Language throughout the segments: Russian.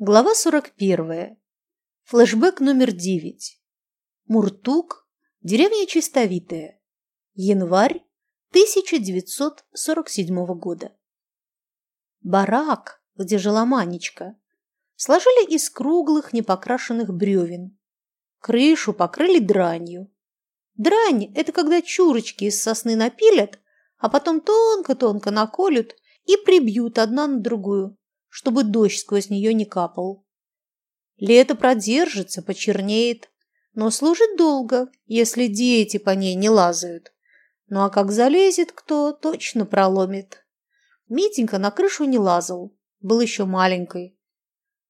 Глава 41. Флэшбэк номер 9. Муртук, деревня Чистовитая. Январь 1947 года. Барак, где жила Манечка, сложили из круглых непокрашенных бревен. Крышу покрыли дранью. Дрань – это когда чурочки из сосны напилят, а потом тонко-тонко наколют и прибьют одна на другую чтобы дождь сквозь нее не капал. Лето продержится, почернеет, но служит долго, если дети по ней не лазают. Ну а как залезет кто, точно проломит. Митенька на крышу не лазал, был еще маленькой.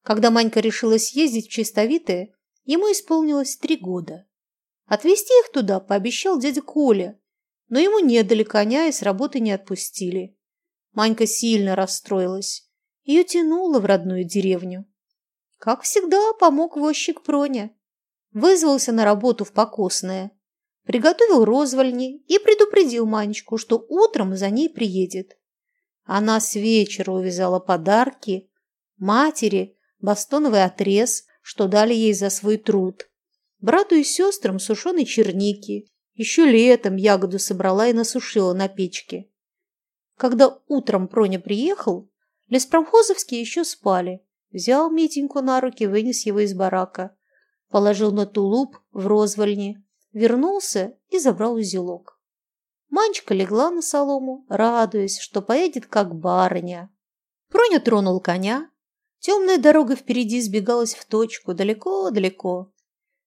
Когда Манька решила съездить в Чистовитое, ему исполнилось три года. Отвезти их туда пообещал дядя Коля, но ему не дали коня и с работы не отпустили. Манька сильно расстроилась. Ее тянуло в родную деревню. Как всегда, помог возчик Проня. Вызвался на работу в Покосное, приготовил розвальни и предупредил Манечку, что утром за ней приедет. Она с вечера увязала подарки, матери бастоновый отрез, что дали ей за свой труд, брату и сестрам сушеной черники, еще летом ягоду собрала и насушила на печке. Когда утром Проня приехал, Леспромхозовские еще спали. Взял Митеньку на руки, вынес его из барака. Положил на тулуп в розвальне, вернулся и забрал узелок. Манечка легла на солому, радуясь, что поедет как барыня. Проня тронул коня. Темная дорога впереди сбегалась в точку, далеко-далеко.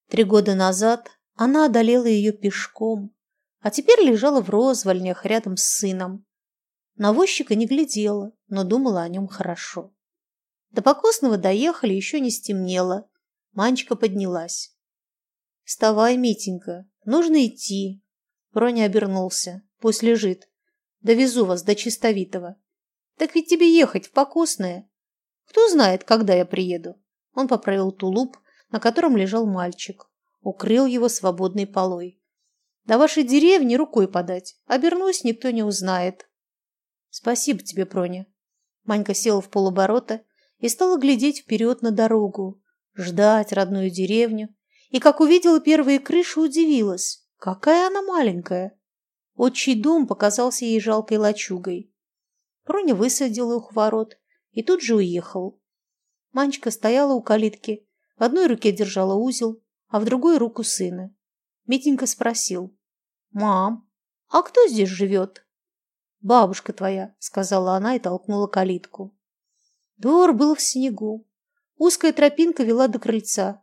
Три года назад она одолела ее пешком, а теперь лежала в розвальнях рядом с сыном. На не глядела, но думала о нем хорошо. До Покосного доехали, еще не стемнело. Манечка поднялась. «Вставай, Митенька, нужно идти». Броня обернулся. «Пусть лежит. Довезу вас до Чистовитого». «Так ведь тебе ехать в Покосное. Кто знает, когда я приеду». Он поправил тулуп, на котором лежал мальчик. Укрыл его свободной полой. «До вашей деревни рукой подать. Обернусь, никто не узнает». Спасибо тебе, Проня. Манька села в полоборота и стала глядеть вперед на дорогу, ждать родную деревню. И как увидела первые крыши, удивилась. Какая она маленькая. Отчий дом показался ей жалкой лачугой. Проня высадила их у ворот и тут же уехал. Манечка стояла у калитки, в одной руке держала узел, а в другой руку сына. Митенька спросил. «Мам, а кто здесь живет?» «Бабушка твоя», — сказала она и толкнула калитку. Двор был в снегу. Узкая тропинка вела до крыльца.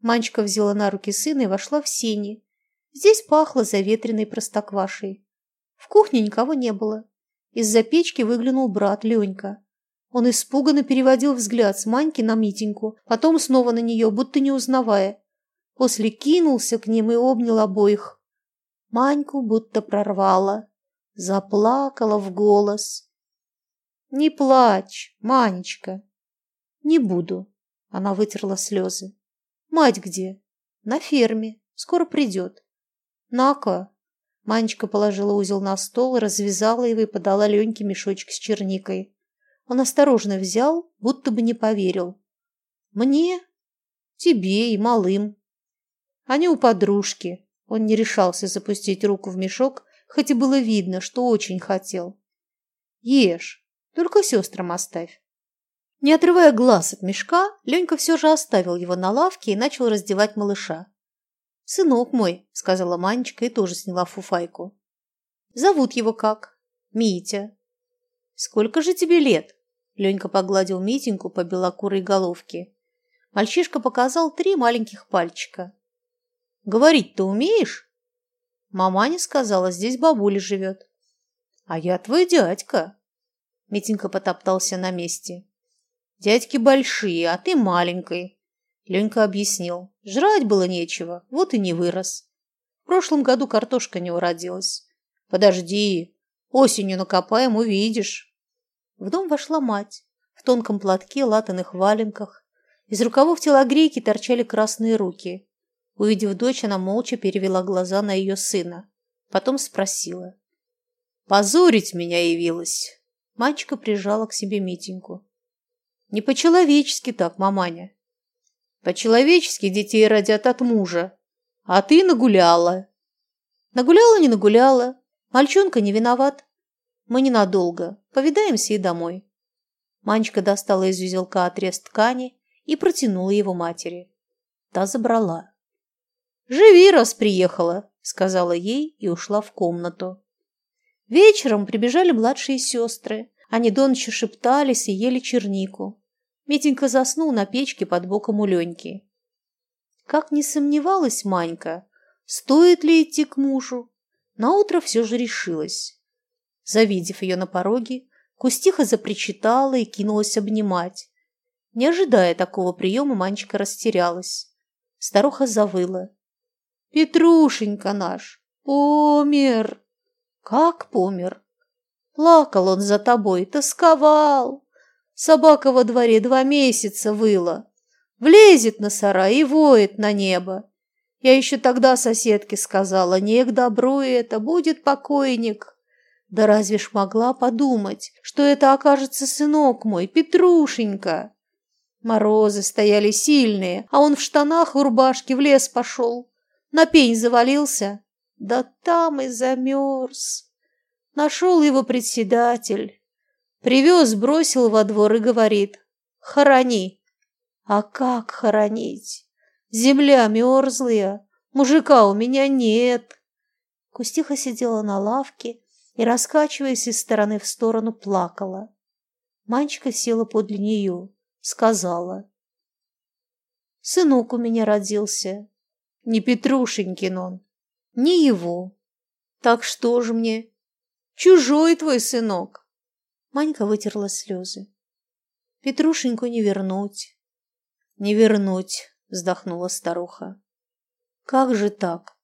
Манечка взяла на руки сына и вошла в сени. Здесь пахло заветренной простоквашей. В кухне никого не было. Из-за печки выглянул брат Ленька. Он испуганно переводил взгляд с Маньки на Митеньку, потом снова на нее, будто не узнавая. После кинулся к ним и обнял обоих. Маньку будто прорвало. Заплакала в голос. «Не плачь, Манечка!» «Не буду!» Она вытерла слезы. «Мать где?» «На ферме. Скоро придет». «На-ка!» Манечка положила узел на стол, развязала его и подала Леньке мешочек с черникой. Он осторожно взял, будто бы не поверил. «Мне? Тебе и малым». Они у подружки. Он не решался запустить руку в мешок, хоть и было видно, что очень хотел. Ешь, только сестрам оставь. Не отрывая глаз от мешка, Ленька все же оставил его на лавке и начал раздевать малыша. «Сынок мой», — сказала Манечка и тоже сняла фуфайку. «Зовут его как?» «Митя». «Сколько же тебе лет?» Ленька погладил Митеньку по белокурой головке. Мальчишка показал три маленьких пальчика. «Говорить-то умеешь?» Маманя сказала, здесь бабуля живет. А я твой дядька. Митенька потоптался на месте. Дядьки большие, а ты маленький. Ленька объяснил. Жрать было нечего, вот и не вырос. В прошлом году картошка не уродилась. Подожди, осенью накопаем, увидишь. В дом вошла мать. В тонком платке, латаных валенках. Из рукавов телогрейки торчали красные руки. Увидев дочь, она молча перевела глаза на ее сына. Потом спросила. «Позорить меня явилась!» Мальчика прижала к себе Митеньку. Не по-человечески так, маманя. По-человечески детей родят от мужа. А ты нагуляла. Нагуляла, не нагуляла. Мальчонка не виноват. Мы ненадолго. Повидаемся и домой. Манечка достала из узелка отрез ткани и протянула его матери. Та забрала. «Живи, раз приехала», — сказала ей и ушла в комнату. Вечером прибежали младшие сестры. Они до ночи шептались и ели чернику. Митенька заснул на печке под боком у Леньки. Как не сомневалась Манька, стоит ли идти к мужу, наутро все же решилась. Завидев ее на пороге, Кустиха запричитала и кинулась обнимать. Не ожидая такого приема, Манечка растерялась. Старуха завыла. «Петрушенька наш! Помер!» «Как помер?» «Плакал он за тобой, тосковал. Собака во дворе два месяца выла. Влезет на сарай и воет на небо. Я еще тогда соседке сказала, не к добру это, будет покойник. Да разве ж могла подумать, что это окажется сынок мой, Петрушенька? Морозы стояли сильные, а он в штанах и рубашке в лес пошел. На пень завалился, да там и замерз. Нашел его председатель. Привез, бросил во двор и говорит, хорони. А как хоронить? Земля мерзлая, мужика у меня нет. Кустиха сидела на лавке и, раскачиваясь из стороны в сторону, плакала. Манечка села подле нее, сказала. «Сынок у меня родился. Не Петрушенькин он, не его. Так что ж мне? Чужой твой сынок!» Манька вытерла слезы. «Петрушеньку не вернуть, не вернуть!» вздохнула старуха. «Как же так?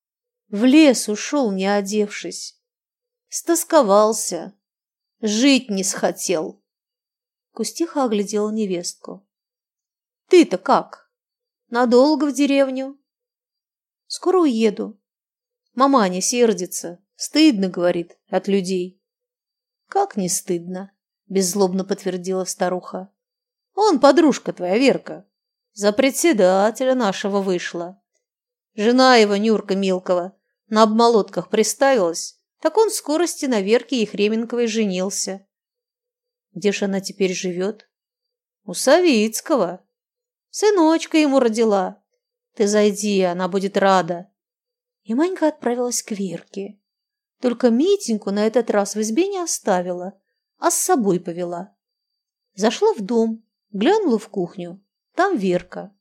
В лес ушел, не одевшись. Стосковался, жить не схотел. Кустиха оглядела невестку. Ты-то как? Надолго в деревню? Скоро уеду. Маманя сердится. Стыдно, говорит, от людей. Как не стыдно, беззлобно подтвердила старуха. Он подружка твоя, Верка. За председателя нашего вышла. Жена его, Нюрка Милкова, на обмолотках приставилась, так он в скорости на Верке Ехременковой женился. Где же она теперь живет? У Савицкого. Сыночка ему родила. Ты зайди, она будет рада. И Манька отправилась к Верке. Только Митеньку на этот раз в избе не оставила, а с собой повела. Зашла в дом, глянула в кухню. Там Верка.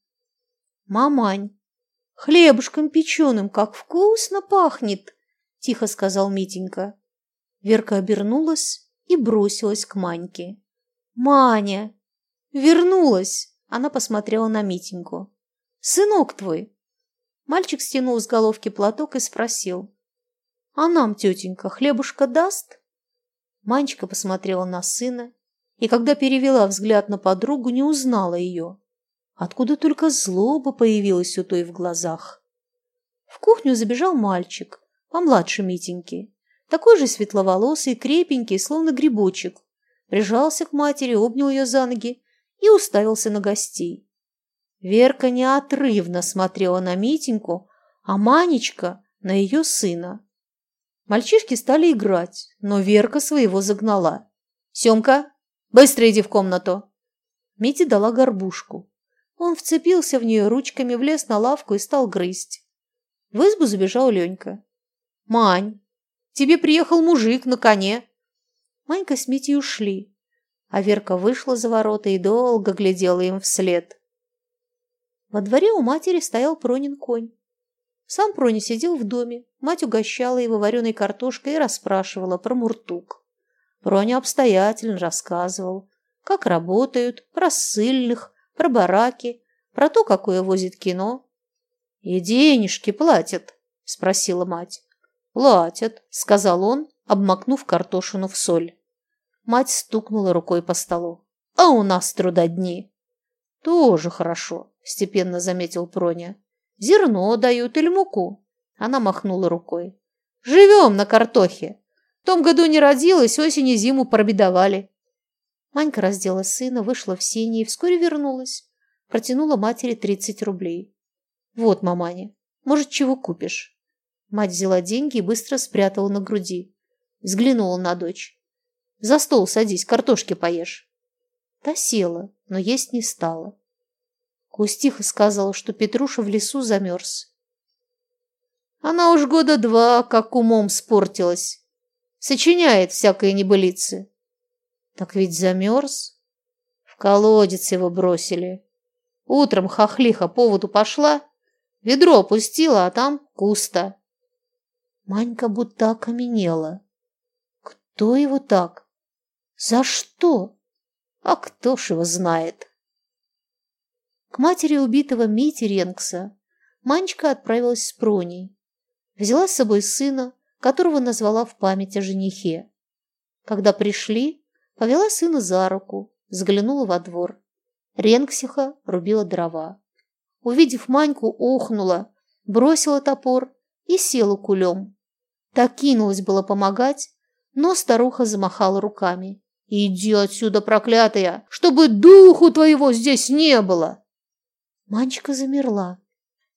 «Мамань, хлебушком печеным как вкусно пахнет!» – тихо сказал Митенька. Верка обернулась и бросилась к Маньке. «Маня! Вернулась!» Она посмотрела на Митеньку. «Сынок твой!» Мальчик стянул с головки платок и спросил. «А нам, тетенька, хлебушка даст?» Манечка посмотрела на сына и, когда перевела взгляд на подругу, не узнала ее. Откуда только злоба появилась у той в глазах. В кухню забежал мальчик, помладше Митеньки, такой же светловолосый, крепенький, словно грибочек, прижался к матери, обнял ее за ноги и уставился на гостей. Верка неотрывно смотрела на Митеньку, а Манечка – на ее сына. Мальчишки стали играть, но Верка своего загнала. «Семка, быстро иди в комнату!» Мите дала горбушку. Он вцепился в нее ручками, влез на лавку и стал грызть. В избу забежал Ленька. «Мань, тебе приехал мужик на коне!» Манька с Митей ушли, а Верка вышла за ворота и долго глядела им вслед. Во дворе у матери стоял Пронин конь. Сам Проня сидел в доме, мать угощала его вареной картошкой и расспрашивала про муртук. Проня обстоятельно рассказывал, как работают, про ссыльных, про бараки, про то, какое возит кино. «И денежки платят?» – спросила мать. «Платят», – сказал он, обмакнув картошину в соль. Мать стукнула рукой по столу. «А у нас трудодни». «Тоже хорошо», – степенно заметил Проня. «Зерно дают или муку?» Она махнула рукой. «Живем на картохе. В том году не родилась, осень и зиму пробедовали». Манька раздела сына, вышла в сени и вскоре вернулась. Протянула матери тридцать рублей. «Вот, маманя, может, чего купишь?» Мать взяла деньги и быстро спрятала на груди. Взглянула на дочь. «За стол садись, картошки поешь». Та села, но есть не стала. Кустиха сказала, что Петруша в лесу замерз. Она уж года два как умом спортилась. Сочиняет всякие небылицы. Так ведь замерз. В колодец его бросили. Утром хохлиха по воду пошла, ведро опустила, а там куста. Манька будто окаменела. Кто его так? За что? А кто ж его знает? К матери убитого Мити Ренкса Манечка отправилась с Проней. Взяла с собой сына, которого назвала в память о женихе. Когда пришли, повела сына за руку, взглянула во двор. Ренксиха рубила дрова. Увидев Маньку, охнула, бросила топор и села кулем. Так кинулась было помогать, но старуха замахала руками. «Иди отсюда, проклятая, чтобы духу твоего здесь не было!» Манечка замерла,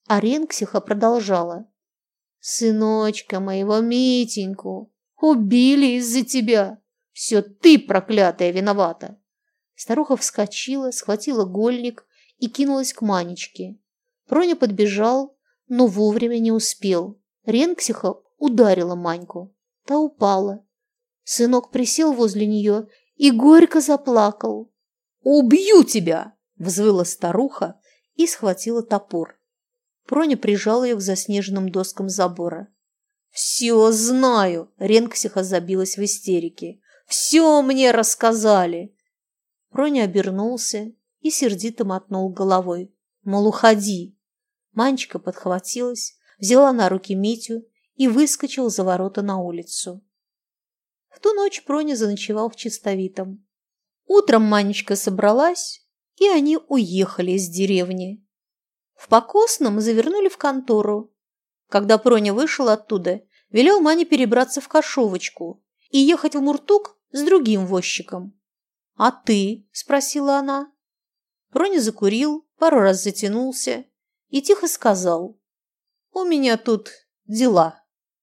а Ренксиха продолжала. «Сыночка моего Митеньку убили из-за тебя. Все ты, проклятая, виновата!» Старуха вскочила, схватила гольник и кинулась к Манечке. Проня подбежал, но вовремя не успел. Ренксиха ударила Маньку. Та упала. Сынок присел возле нее и горько заплакал. «Убью тебя!» – взвыла старуха и схватила топор. Проня прижала ее к заснеженным доскам забора. «Все знаю!» – Ренксиха забилась в истерике. «Все мне рассказали!» Проня обернулся и сердито мотнул головой. Мол, уходи. Манечка подхватилась, взяла на руки Митю и выскочил за ворота на улицу. В ту ночь Проня заночевал в Чистовитом. Утром Манечка собралась и они уехали из деревни. В Покосном завернули в контору. Когда Проня вышел оттуда, велел Мане перебраться в Кашовочку и ехать в Муртук с другим возчиком. «А ты?» – спросила она. Проня закурил, пару раз затянулся и тихо сказал. «У меня тут дела».